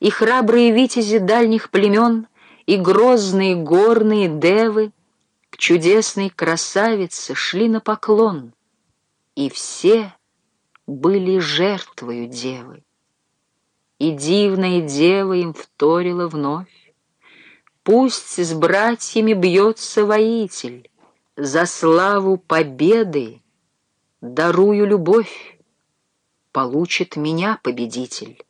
И храбрые витязи дальних племен, И грозные горные девы К чудесной красавице шли на поклон, И все были жертвою девы. И дивная дева им вторила вновь. Пусть с братьями бьется воитель, За славу победы дарую любовь, Получит меня победитель.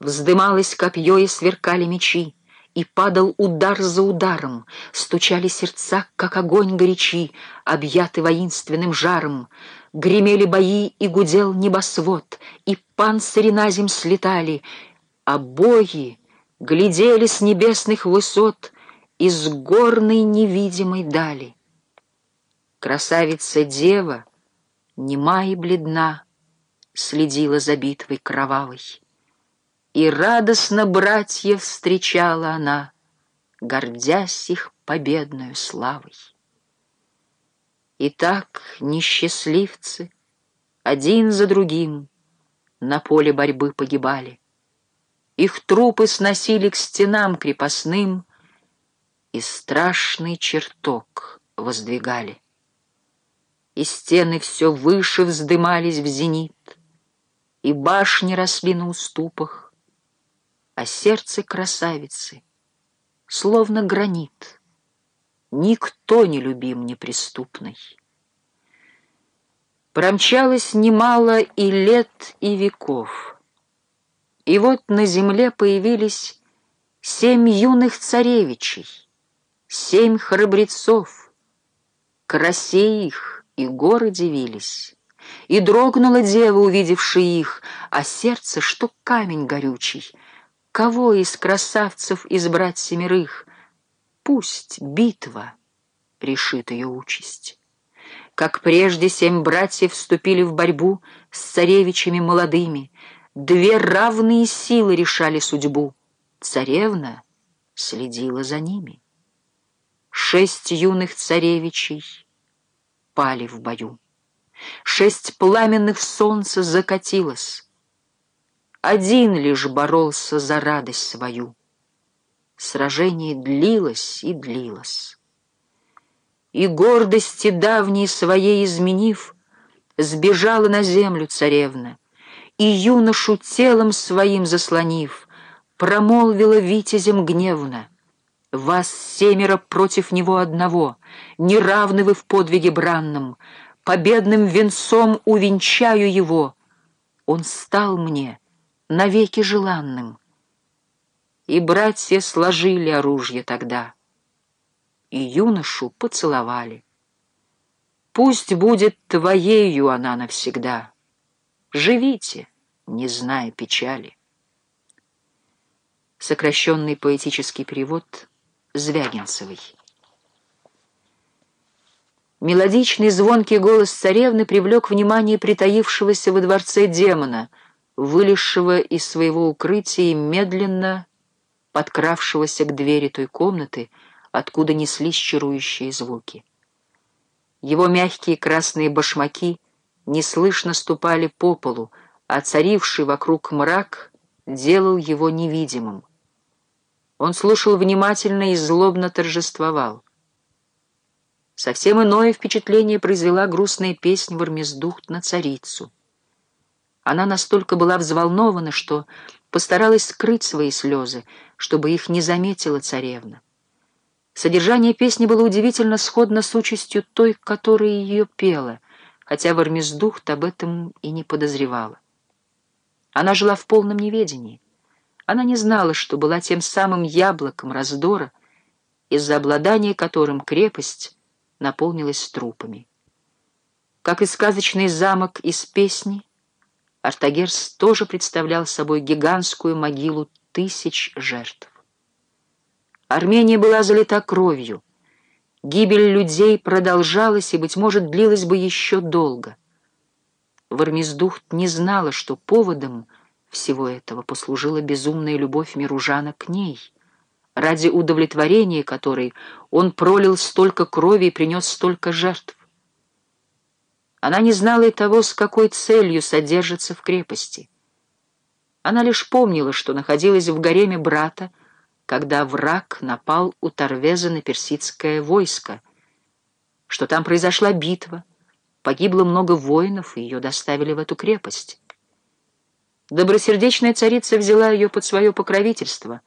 Вздымалось копье и сверкали мечи, И падал удар за ударом, Стучали сердца, как огонь горячи, Объяты воинственным жаром, Гремели бои и гудел небосвод, И панцири на земь слетали, А боги глядели с небесных высот Из горной невидимой дали. Красавица-дева, нема и бледна, Следила за битвой кровавой. И радостно братьев встречала она, Гордясь их победную славой. И так несчастливцы один за другим На поле борьбы погибали. Их трупы сносили к стенам крепостным И страшный чертог воздвигали. И стены все выше вздымались в зенит, И башни росли на уступах, а сердце красавицы словно гранит. Никто не любим неприступный. Промчалось немало и лет, и веков. И вот на земле появились семь юных царевичей, семь храбрецов. Красе их и горы дивились. И дрогнула дева, увидевши их, а сердце, что камень горючий — Кого из красавцев избрать семерых? Пусть битва решит ее участь. Как прежде семь братьев вступили в борьбу с царевичами молодыми, Две равные силы решали судьбу. Царевна следила за ними. Шесть юных царевичей пали в бою. Шесть пламенных солнца закатилось, один лишь боролся за радость свою. Сражение длилось и длилось. И гордости давней своей изменив, Сбежала на землю царевна, И юношу телом своим заслонив, Промолвила витязем гневно, «Вас семеро против него одного, Не равны вы в подвиге бранном, Победным венцом увенчаю его. Он стал мне — навеки желанным. И братья сложили оружие тогда, и юношу поцеловали. Пусть будет твоею она навсегда. Живите, не зная печали. Сокращенный поэтический перевод Звягинцевой. Мелодичный звонкий голос царевны привлек внимание притаившегося во дворце демона — вылезшего из своего укрытия и медленно подкравшегося к двери той комнаты, откуда неслись чарующие звуки. Его мягкие красные башмаки неслышно ступали по полу, а царивший вокруг мрак делал его невидимым. Он слушал внимательно и злобно торжествовал. Совсем иное впечатление произвела грустная песнь Вармездухт на царицу — она настолько была взволнована, что постаралась скрыть свои слезы, чтобы их не заметила царевна. Содержание песни было удивительно сходно с участью той, которая ее пела, хотя Вармездухт об этом и не подозревала. Она жила в полном неведении. Она не знала, что была тем самым яблоком раздора, из-за обладания которым крепость наполнилась трупами. Как и сказочный замок из песни, Артагерс тоже представлял собой гигантскую могилу тысяч жертв. Армения была залита кровью. Гибель людей продолжалась и, быть может, длилась бы еще долго. Вармездухт не знала, что поводом всего этого послужила безумная любовь Миружана к ней, ради удовлетворения которой он пролил столько крови и принес столько жертв. Она не знала и того, с какой целью содержится в крепости. Она лишь помнила, что находилась в гареме брата, когда враг напал у Торвеза на персидское войско, что там произошла битва, погибло много воинов, и ее доставили в эту крепость. Добросердечная царица взяла ее под свое покровительство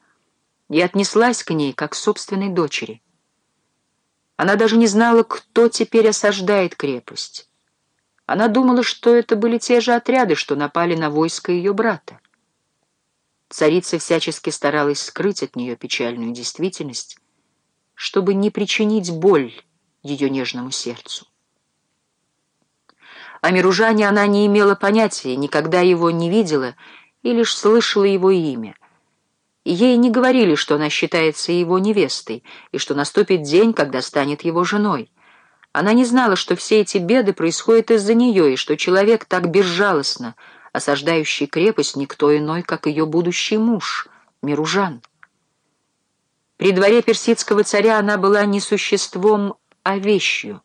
и отнеслась к ней, как к собственной дочери. Она даже не знала, кто теперь осаждает крепость. Она думала, что это были те же отряды, что напали на войско ее брата. Царица всячески старалась скрыть от нее печальную действительность, чтобы не причинить боль ее нежному сердцу. О Миружане она не имела понятия, никогда его не видела и лишь слышала его имя. Ей не говорили, что она считается его невестой, и что наступит день, когда станет его женой. Она не знала, что все эти беды происходят из-за нее, и что человек так безжалостно — осаждающий крепость никто иной, как ее будущий муж, Миружан. При дворе персидского царя она была не существом, а вещью,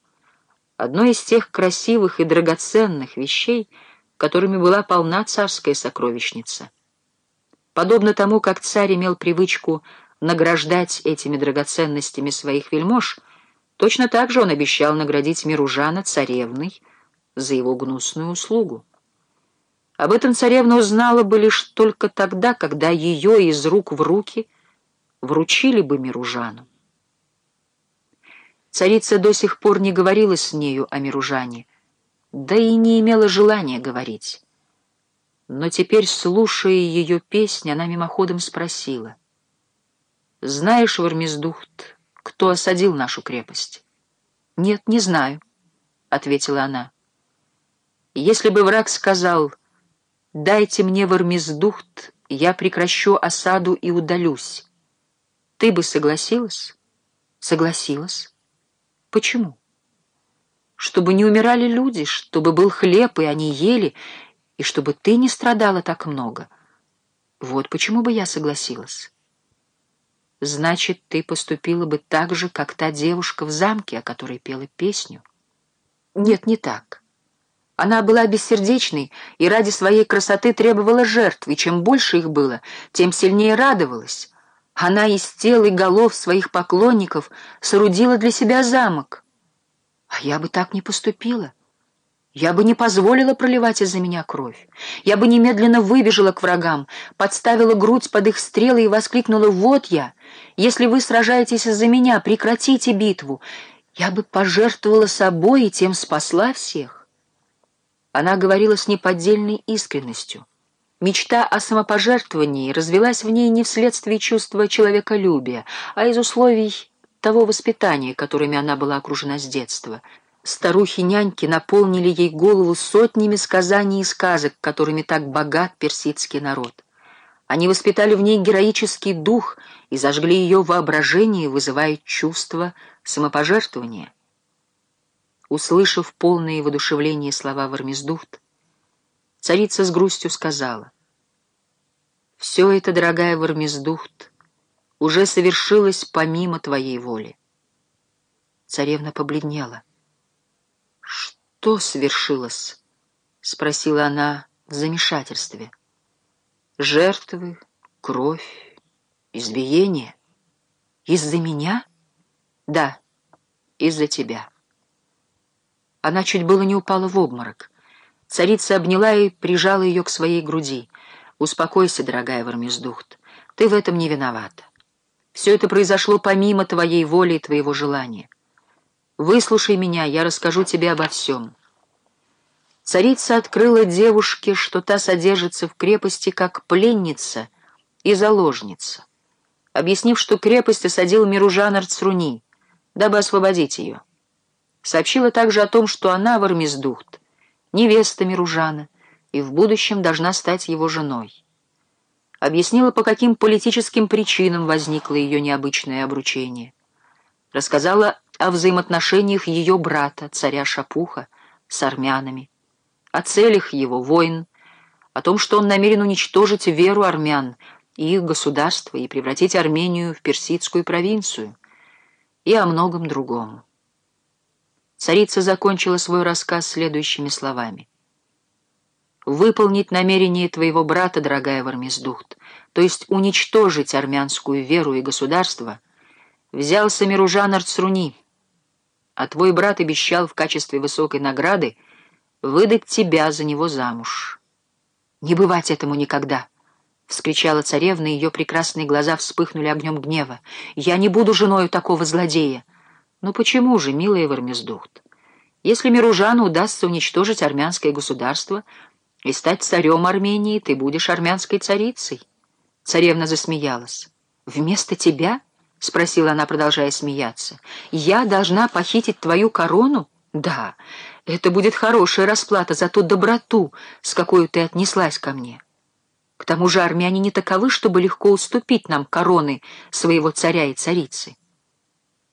одной из тех красивых и драгоценных вещей, которыми была полна царская сокровищница. Подобно тому, как царь имел привычку награждать этими драгоценностями своих вельмож, точно так же он обещал наградить Миружана царевной за его гнусную услугу. Об этом царевна узнала бы лишь только тогда, когда ее из рук в руки вручили бы Миружану. Царица до сих пор не говорила с нею о Миружане, да и не имела желания говорить. Но теперь, слушая ее песнь, она мимоходом спросила. «Знаешь, Вармездухт, кто осадил нашу крепость?» «Нет, не знаю», — ответила она. «Если бы враг сказал...» «Дайте мне вармездухт, я прекращу осаду и удалюсь». Ты бы согласилась? Согласилась. Почему? Чтобы не умирали люди, чтобы был хлеб, и они ели, и чтобы ты не страдала так много. Вот почему бы я согласилась. Значит, ты поступила бы так же, как та девушка в замке, о которой пела песню? Нет, не так. Она была бессердечной и ради своей красоты требовала жертв, и чем больше их было, тем сильнее радовалась. Она из тел и голов своих поклонников соорудила для себя замок. А я бы так не поступила. Я бы не позволила проливать из-за меня кровь. Я бы немедленно выбежала к врагам, подставила грудь под их стрелы и воскликнула «Вот я! Если вы сражаетесь из-за меня, прекратите битву!» Я бы пожертвовала собой и тем спасла всех. Она говорила с неподдельной искренностью. Мечта о самопожертвовании развелась в ней не вследствие чувства человеколюбия, а из условий того воспитания, которыми она была окружена с детства. Старухи-няньки наполнили ей голову сотнями сказаний и сказок, которыми так богат персидский народ. Они воспитали в ней героический дух и зажгли ее воображение, вызывая чувство самопожертвования. Услышав полное воодушевление слова Вармездухт, царица с грустью сказала, «Все это, дорогая Вармездухт, уже совершилось помимо твоей воли». Царевна побледнела. «Что свершилось?» — спросила она в замешательстве. «Жертвы, кровь, избиение? Из-за меня?» «Да, из-за тебя». Она чуть было не упала в обморок. Царица обняла и прижала ее к своей груди. «Успокойся, дорогая Вармездухт, ты в этом не виновата. Все это произошло помимо твоей воли и твоего желания. Выслушай меня, я расскажу тебе обо всем». Царица открыла девушке, что та содержится в крепости как пленница и заложница, объяснив, что крепость осадил Миружан Арцруни, дабы освободить ее. Сообщила также о том, что она Вармездухт, невеста Миружана, и в будущем должна стать его женой. Объяснила, по каким политическим причинам возникло ее необычное обручение. Рассказала о взаимоотношениях ее брата, царя Шапуха, с армянами, о целях его войн, о том, что он намерен уничтожить веру армян и их государство и превратить Армению в персидскую провинцию, и о многом другом. Царица закончила свой рассказ следующими словами. выполнить намерение твоего брата, дорогая Вармездухт, то есть уничтожить армянскую веру и государство, взялся Миружан Арцруни, а твой брат обещал в качестве высокой награды выдать тебя за него замуж. Не бывать этому никогда!» — вскричала царевна, и ее прекрасные глаза вспыхнули огнем гнева. «Я не буду женою такого злодея!» «Ну почему же, милая Вармездухт? Если Миружану удастся уничтожить армянское государство и стать царем Армении, ты будешь армянской царицей». Царевна засмеялась. «Вместо тебя?» — спросила она, продолжая смеяться. «Я должна похитить твою корону?» «Да, это будет хорошая расплата за ту доброту, с какой ты отнеслась ко мне». К тому же армяне не таковы, чтобы легко уступить нам короны своего царя и царицы.